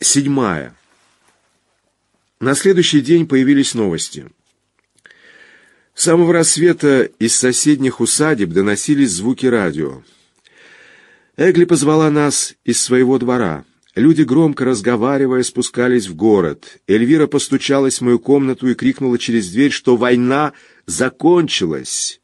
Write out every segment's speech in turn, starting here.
Седьмая. На следующий день появились новости. С самого рассвета из соседних усадеб доносились звуки радио. Эгли позвала нас из своего двора. Люди, громко разговаривая, спускались в город. Эльвира постучалась в мою комнату и крикнула через дверь, что война закончилась.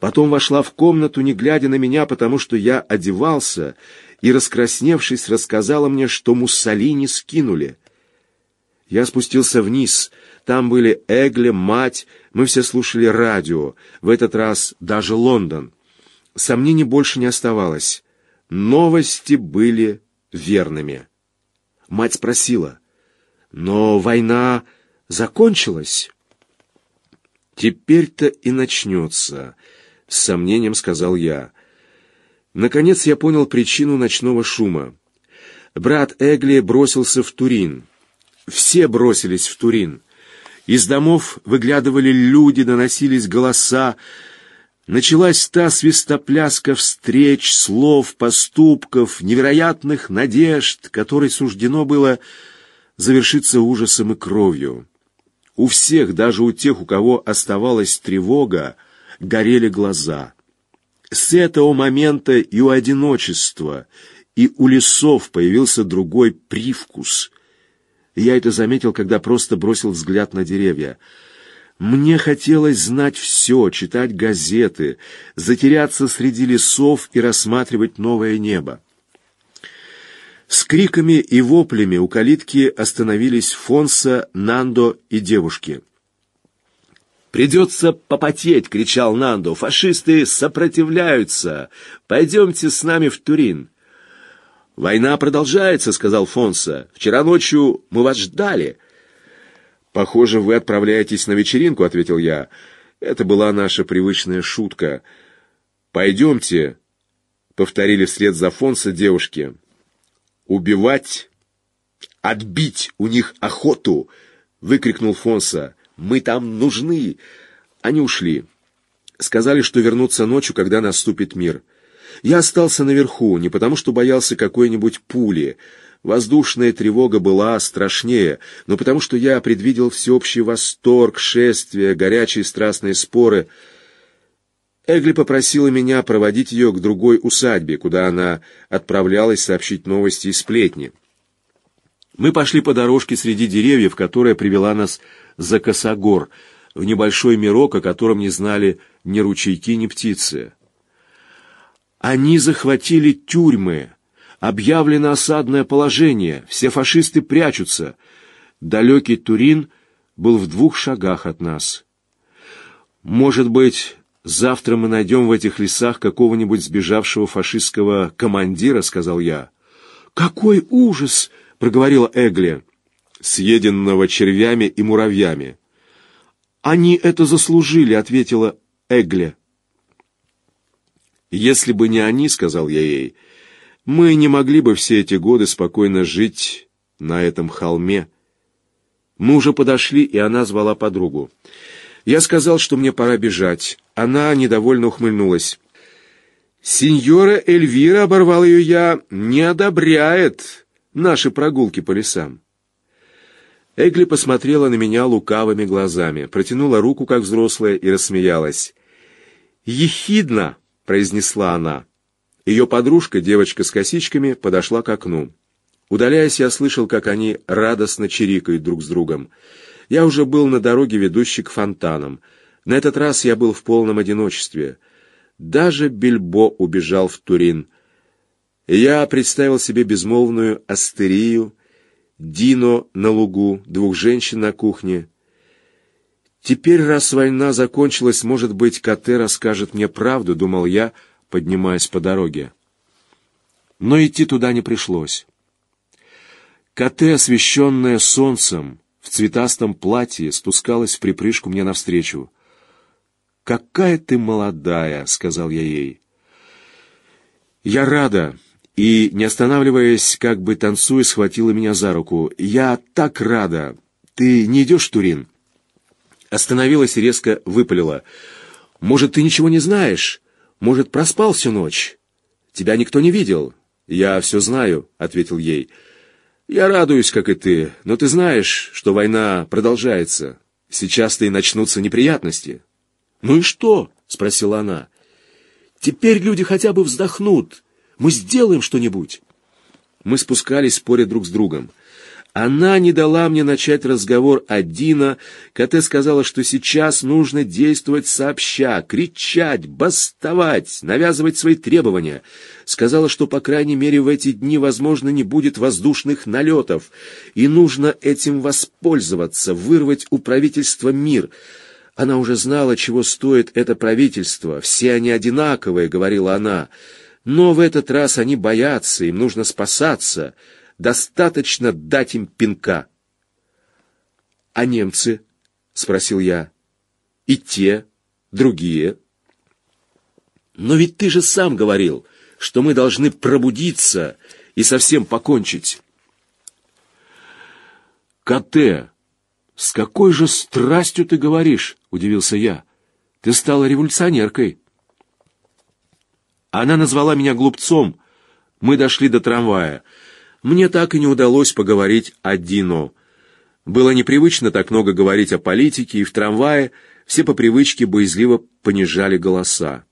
Потом вошла в комнату, не глядя на меня, потому что я одевался, и, раскрасневшись, рассказала мне, что Муссолини скинули. Я спустился вниз. Там были Эгле, мать, мы все слушали радио, в этот раз даже Лондон. Сомнений больше не оставалось. Новости были верными. Мать спросила, «Но война закончилась?» «Теперь-то и начнется», — с сомнением сказал я. Наконец я понял причину ночного шума. Брат Эгли бросился в Турин. Все бросились в Турин. Из домов выглядывали люди, доносились голоса, Началась та свистопляска встреч, слов, поступков, невероятных надежд, которой суждено было завершиться ужасом и кровью. У всех, даже у тех, у кого оставалась тревога, горели глаза. С этого момента и у одиночества, и у лесов появился другой привкус. Я это заметил, когда просто бросил взгляд на деревья — мне хотелось знать все, читать газеты, затеряться среди лесов и рассматривать новое небо. С криками и воплями у калитки остановились Фонса, Нандо и девушки. «Придется попотеть!» — кричал Нандо. «Фашисты сопротивляются! Пойдемте с нами в Турин!» «Война продолжается», — сказал Фонса. «Вчера ночью мы вас ждали». «Похоже, вы отправляетесь на вечеринку», — ответил я. «Это была наша привычная шутка». «Пойдемте», — повторили вслед за Фонса девушки. «Убивать? Отбить у них охоту!» — выкрикнул Фонса. «Мы там нужны!» Они ушли. Сказали, что вернутся ночью, когда наступит мир. Я остался наверху, не потому что боялся какой-нибудь пули, Воздушная тревога была страшнее, но потому что я предвидел всеобщий восторг, шествие, горячие страстные споры. Эгли попросила меня проводить ее к другой усадьбе, куда она отправлялась сообщить новости и сплетни. Мы пошли по дорожке среди деревьев, которая привела нас за косогор, в небольшой мирок, о котором не знали ни ручейки, ни птицы. Они захватили тюрьмы, Объявлено осадное положение, все фашисты прячутся. Далекий Турин был в двух шагах от нас. Может быть, завтра мы найдем в этих лесах какого-нибудь сбежавшего фашистского командира, сказал я. Какой ужас, проговорила Эгли, съеденного червями и муравьями. Они это заслужили, ответила Эгли. Если бы не они, сказал я ей, — мы не могли бы все эти годы спокойно жить на этом холме. Мы уже подошли, и она звала подругу. Я сказал, что мне пора бежать. Она недовольно ухмыльнулась. «Сеньора Эльвира, — оборвал ее я, — не одобряет наши прогулки по лесам». Эгли посмотрела на меня лукавыми глазами, протянула руку, как взрослая, и рассмеялась. «Ехидно!» — произнесла она. Ее подружка, девочка с косичками, подошла к окну. Удаляясь, я слышал, как они радостно чирикают друг с другом. Я уже был на дороге, ведущей к фонтанам. На этот раз я был в полном одиночестве. Даже Бильбо убежал в Турин. Я представил себе безмолвную астерию, Дино на лугу, двух женщин на кухне. Теперь, раз война закончилась, может быть, Кате расскажет мне правду, думал я, — поднимаясь по дороге. Но идти туда не пришлось. Коте, освещенная солнцем, в цветастом платье, спускалась в припрыжку мне навстречу. «Какая ты молодая!» — сказал я ей. «Я рада!» И, не останавливаясь, как бы танцуя, схватила меня за руку. «Я так рада! Ты не идешь Турин?» Остановилась и резко выпалила. «Может, ты ничего не знаешь? Может, проспал всю ночь? Тебя никто не видел?» «Я все знаю», — ответил ей. Я радуюсь, как и ты, но ты знаешь, что война продолжается. Сейчас-то и начнутся неприятности. Ну и что? спросила она. Теперь люди хотя бы вздохнут. Мы сделаем что-нибудь. Мы спускались, споря друг с другом. Она не дала мне начать разговор о Дина. Кате сказала, что сейчас нужно действовать сообща, кричать, бастовать, навязывать свои требования. Сказала, что, по крайней мере, в эти дни, возможно, не будет воздушных налетов, и нужно этим воспользоваться, вырвать у правительства мир. Она уже знала, чего стоит это правительство. Все они одинаковые, говорила она. Но в этот раз они боятся, им нужно спасаться. Достаточно дать им пинка. А немцы? спросил я. И те, другие. Но ведь ты же сам говорил, что мы должны пробудиться и совсем покончить. Кате, с какой же страстью ты говоришь? удивился я. Ты стала революционеркой. Она назвала меня глупцом. Мы дошли до трамвая мне так и не удалось поговорить о Дино. Было непривычно так много говорить о политике, и в трамвае все по привычке боязливо понижали голоса.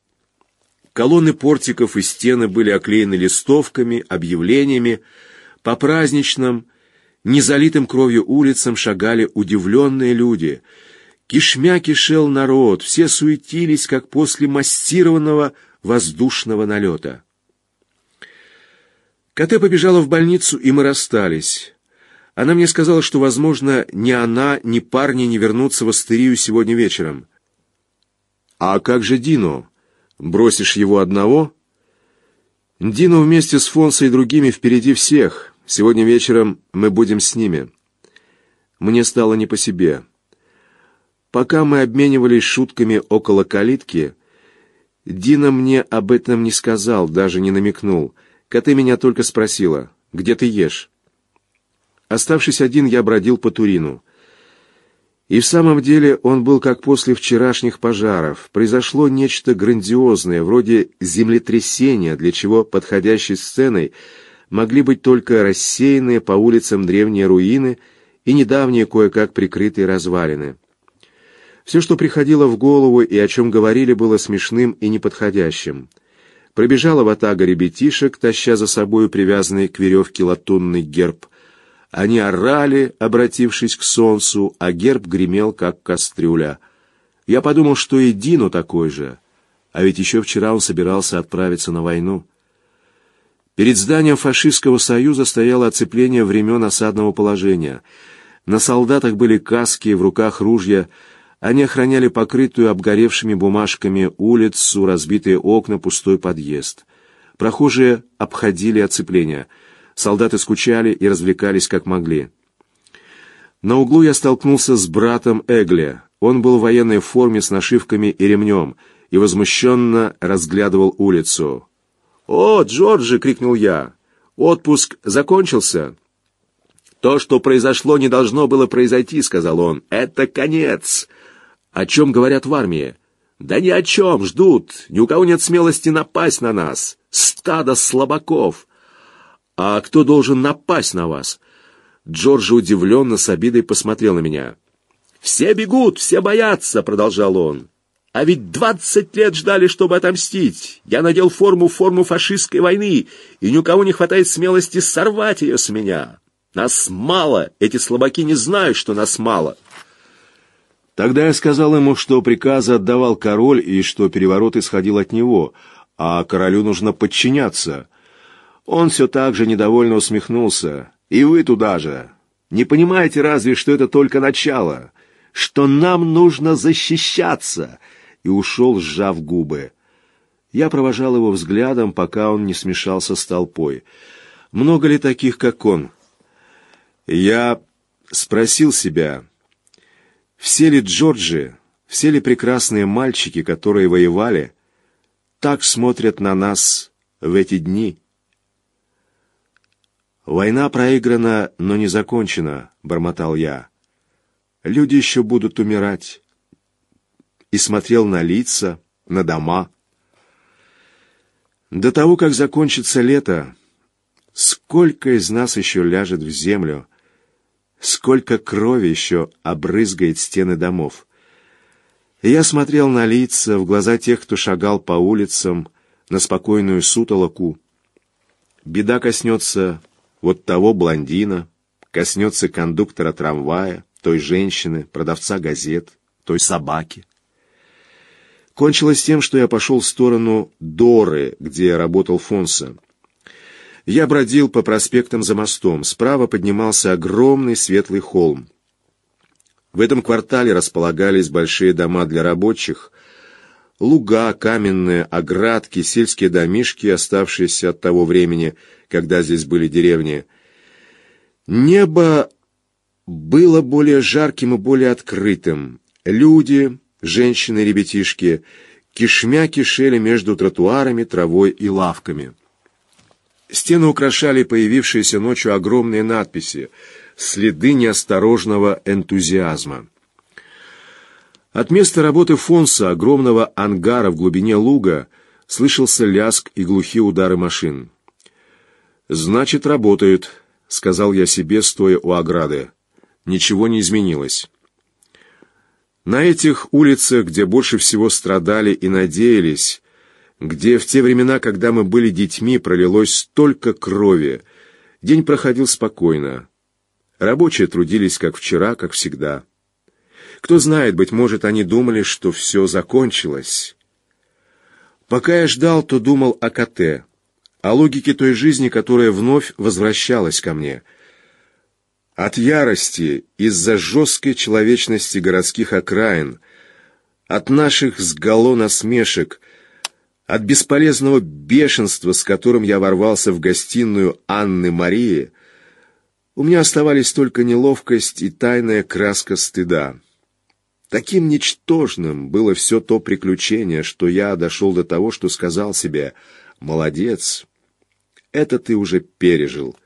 Колонны портиков и стены были оклеены листовками, объявлениями. По праздничным, незалитым кровью улицам шагали удивленные люди. Кишмя кишел народ, все суетились, как после массированного воздушного налета. Кате побежала в больницу, и мы расстались. Она мне сказала, что, возможно, ни она, ни парни не вернутся в Астерию сегодня вечером. «А как же Дино? Бросишь его одного?» «Дино вместе с Фонсо и другими впереди всех. Сегодня вечером мы будем с ними». Мне стало не по себе. Пока мы обменивались шутками около калитки, Дина мне об этом не сказал, даже не намекнул — Коты меня только спросила, где ты ешь? Оставшись один, я бродил по Турину. И в самом деле он был как после вчерашних пожаров. Произошло нечто грандиозное, вроде землетрясения, для чего подходящей сценой могли быть только рассеянные по улицам древние руины и недавние кое-как прикрытые развалины. Все, что приходило в голову и о чем говорили, было смешным и неподходящим. Пробежала ватага ребятишек, таща за собою привязанный к веревке латунный герб. Они орали, обратившись к солнцу, а герб гремел, как кастрюля. Я подумал, что и Дину такой же. А ведь еще вчера он собирался отправиться на войну. Перед зданием фашистского союза стояло оцепление времен осадного положения. На солдатах были каски, в руках ружья — они охраняли покрытую обгоревшими бумажками улицу, разбитые окна, пустой подъезд. Прохожие обходили оцепление. Солдаты скучали и развлекались как могли. На углу я столкнулся с братом Эгли. Он был в военной форме с нашивками и ремнем и возмущенно разглядывал улицу. «О, Джорджи!» — крикнул я. «Отпуск закончился?» «То, что произошло, не должно было произойти», — сказал он. «Это конец. О чем говорят в армии? Да ни о чем, ждут. Ни у кого нет смелости напасть на нас. Стадо слабаков. А кто должен напасть на вас? Джорджи удивленно с обидой посмотрел на меня. «Все бегут, все боятся», — продолжал он. «А ведь двадцать лет ждали, чтобы отомстить. Я надел форму форму фашистской войны, и ни у кого не хватает смелости сорвать ее с меня. Нас мало, эти слабаки не знают, что нас мало». Тогда я сказал ему, что приказы отдавал король и что переворот исходил от него, а королю нужно подчиняться. Он все так же недовольно усмехнулся. «И вы туда же. Не понимаете разве, что это только начало? Что нам нужно защищаться?» И ушел, сжав губы. Я провожал его взглядом, пока он не смешался с толпой. Много ли таких, как он? Я спросил себя... Все ли Джорджи, все ли прекрасные мальчики, которые воевали, так смотрят на нас в эти дни? «Война проиграна, но не закончена», — бормотал я. «Люди еще будут умирать». И смотрел на лица, на дома. До того, как закончится лето, Сколько из нас еще ляжет в землю? Сколько крови еще обрызгает стены домов? Я смотрел на лица, в глаза тех, кто шагал по улицам, на спокойную сутолоку. Беда коснется вот того блондина, коснется кондуктора трамвая, той женщины, продавца газет, той собаки. Кончилось тем, что я пошел в сторону Доры, где работал Фонса. Я бродил по проспектам за мостом. Справа поднимался огромный светлый холм. В этом квартале располагались большие дома для рабочих, луга, каменные оградки, сельские домишки, оставшиеся от того времени, когда здесь были деревни. Небо было более жарким и более открытым. Люди, женщины, ребятишки кишмя кишели между тротуарами, травой и лавками. Стены украшали появившиеся ночью огромные надписи «Следы неосторожного энтузиазма». От места работы Фонса, огромного ангара в глубине луга, слышался ляск и глухие удары машин. «Значит, работают», — сказал я себе, стоя у ограды. Ничего не изменилось. На этих улицах, где больше всего страдали и надеялись, где в те времена, когда мы были детьми, пролилось столько крови. День проходил спокойно. Рабочие трудились, как вчера, как всегда. Кто знает, быть может, они думали, что все закончилось. Пока я ждал, то думал о КТ, о логике той жизни, которая вновь возвращалась ко мне. От ярости из-за жесткой человечности городских окраин, от наших с насмешек — от бесполезного бешенства, с которым я ворвался в гостиную Анны Марии, у меня оставались только неловкость и тайная краска стыда. Таким ничтожным было все то приключение, что я дошел до того, что сказал себе «Молодец, это ты уже пережил».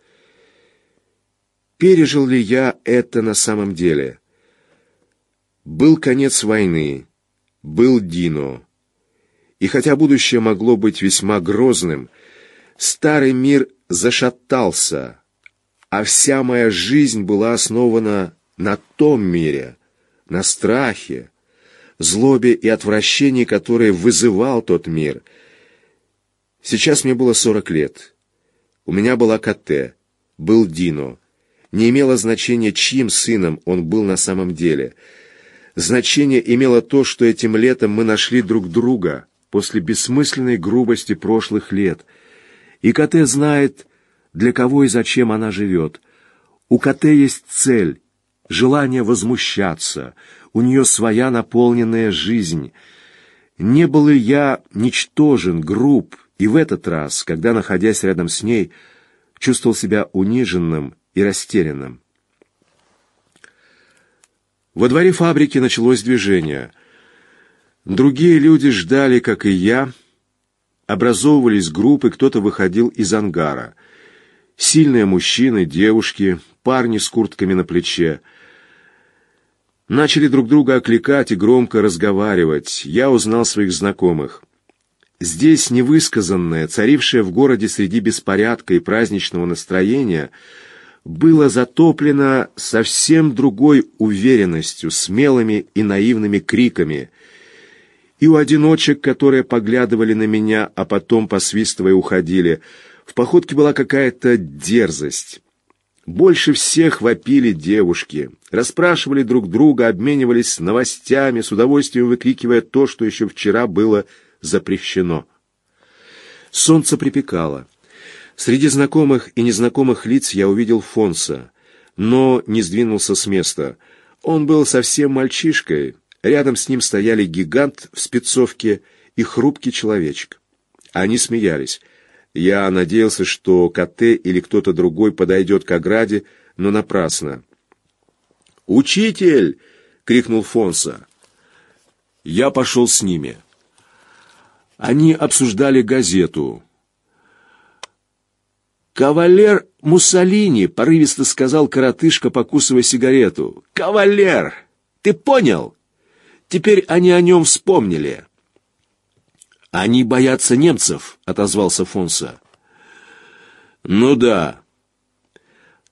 Пережил ли я это на самом деле? Был конец войны, был Дино. И хотя будущее могло быть весьма грозным, старый мир зашатался, а вся моя жизнь была основана на том мире, на страхе, злобе и отвращении, которые вызывал тот мир. Сейчас мне было сорок лет. У меня была КТ, был Дино. Не имело значения, чьим сыном он был на самом деле. Значение имело то, что этим летом мы нашли друг друга — после бессмысленной грубости прошлых лет. И КТ знает, для кого и зачем она живет. У КТ есть цель, желание возмущаться, у нее своя наполненная жизнь. Не был ли я ничтожен, груб, и в этот раз, когда, находясь рядом с ней, чувствовал себя униженным и растерянным. Во дворе фабрики началось движение — Другие люди ждали, как и я. Образовывались группы, кто-то выходил из ангара. Сильные мужчины, девушки, парни с куртками на плече. Начали друг друга окликать и громко разговаривать. Я узнал своих знакомых. Здесь невысказанное, царившее в городе среди беспорядка и праздничного настроения, было затоплено совсем другой уверенностью, смелыми и наивными криками — и у одиночек, которые поглядывали на меня, а потом, посвистывая, уходили, в походке была какая-то дерзость. Больше всех вопили девушки, расспрашивали друг друга, обменивались новостями, с удовольствием выкрикивая то, что еще вчера было запрещено. Солнце припекало. Среди знакомых и незнакомых лиц я увидел Фонса, но не сдвинулся с места. Он был совсем мальчишкой, Рядом с ним стояли гигант в спецовке и хрупкий человечек. Они смеялись. Я надеялся, что КТ или кто-то другой подойдет к ограде, но напрасно. «Учитель!» — крикнул Фонса. Я пошел с ними. Они обсуждали газету. «Кавалер Муссолини!» — порывисто сказал коротышка, покусывая сигарету. «Кавалер! Ты понял?» Теперь они о нем вспомнили. «Они боятся немцев», — отозвался Фонса. Ну да.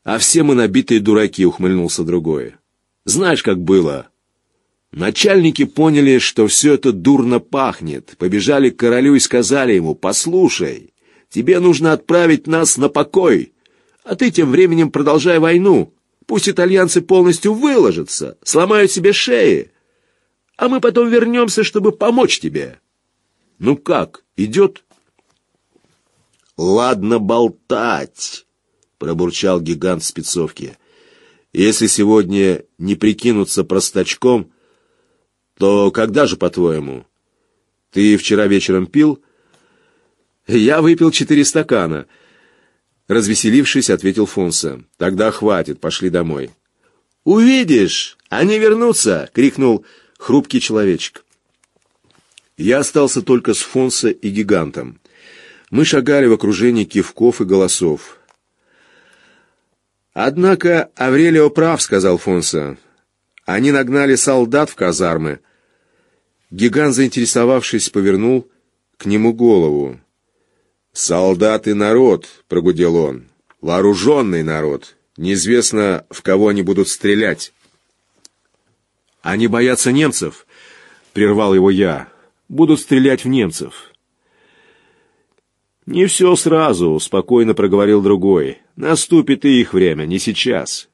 А все мы набитые дураки, ухмыльнулся другой. Знаешь, как было? Начальники поняли, что все это дурно пахнет, побежали к королю и сказали ему, «Послушай, тебе нужно отправить нас на покой, а ты тем временем продолжай войну. Пусть итальянцы полностью выложатся, сломают себе шеи, а мы потом вернемся, чтобы помочь тебе». Ну как, идет? «Ладно болтать», — пробурчал гигант в спецовке. «Если сегодня не прикинуться простачком, то когда же, по-твоему? Ты вчера вечером пил?» «Я выпил четыре стакана». Развеселившись, ответил Фонса. «Тогда хватит, пошли домой». «Увидишь, они вернутся!» — крикнул хрупкий человечек. Я остался только с Фонса и гигантом. Мы шагали в окружении кивков и голосов. «Однако Аврелио прав», — сказал Фонса. «Они нагнали солдат в казармы, Гигант, заинтересовавшись, повернул к нему голову. «Солдат и народ», — прогудел он, — «вооруженный народ. Неизвестно, в кого они будут стрелять». «Они боятся немцев», — прервал его я. «Будут стрелять в немцев». «Не все сразу», — спокойно проговорил другой. «Наступит и их время, не сейчас».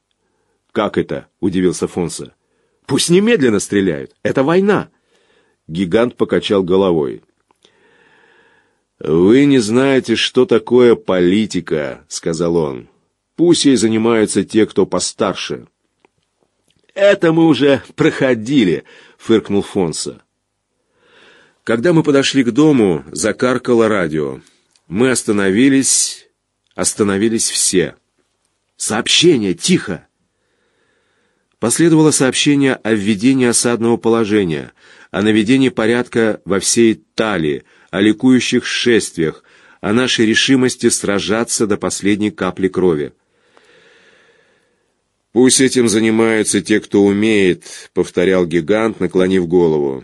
«Как это?» — удивился Фонса. «Пусть немедленно стреляют. Это война». Гигант покачал головой. «Вы не знаете, что такое политика», — сказал он. «Пусть ей занимаются те, кто постарше». «Это мы уже проходили», — фыркнул Фонса. Когда мы подошли к дому, закаркало радио. Мы остановились, остановились все. «Сообщение! Тихо!» Последовало сообщение о введении осадного положения — о наведении порядка во всей Италии, о ликующих шествиях, о нашей решимости сражаться до последней капли крови. «Пусть этим занимаются те, кто умеет», — повторял гигант, наклонив голову.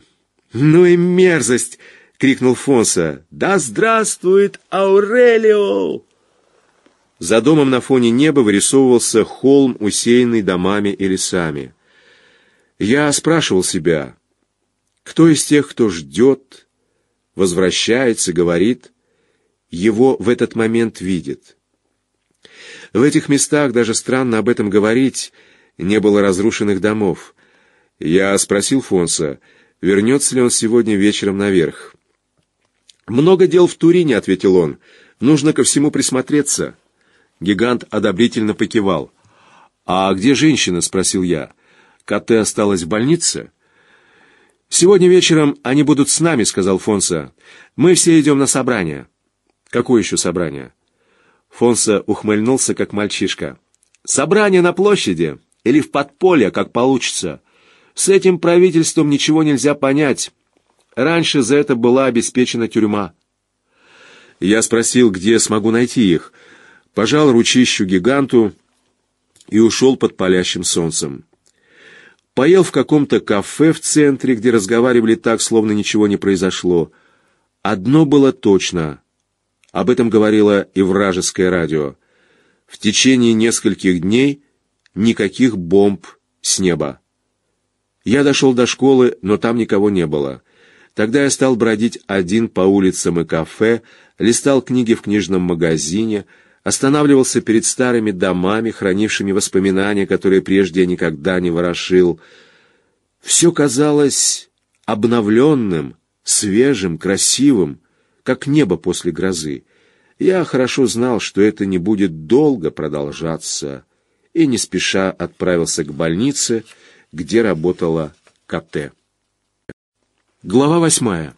«Ну и мерзость!» — крикнул Фонса. «Да здравствует Аурелио!» За домом на фоне неба вырисовывался холм, усеянный домами и лесами. Я спрашивал себя, кто из тех, кто ждет, возвращается, говорит, его в этот момент видит? В этих местах, даже странно об этом говорить, не было разрушенных домов. Я спросил Фонса, вернется ли он сегодня вечером наверх. «Много дел в Турине», — ответил он. «Нужно ко всему присмотреться». Гигант одобрительно покивал. «А где женщина?» — спросил я. «Кате осталась в больнице?» «Сегодня вечером они будут с нами», — сказал Фонса. «Мы все идем на собрание». «Какое еще собрание?» Фонса ухмыльнулся, как мальчишка. «Собрание на площади или в подполье, как получится. С этим правительством ничего нельзя понять. Раньше за это была обеспечена тюрьма». Я спросил, где смогу найти их. Пожал ручищу гиганту и ушел под палящим солнцем. Поел в каком-то кафе в центре, где разговаривали так, словно ничего не произошло. Одно было точно. Об этом говорило и вражеское радио. В течение нескольких дней никаких бомб с неба. Я дошел до школы, но там никого не было. Тогда я стал бродить один по улицам и кафе, листал книги в книжном магазине, останавливался перед старыми домами, хранившими воспоминания, которые прежде я никогда не ворошил. Все казалось обновленным, свежим, красивым, как небо после грозы. Я хорошо знал, что это не будет долго продолжаться, и не спеша отправился к больнице, где работала КТ. Глава восьмая.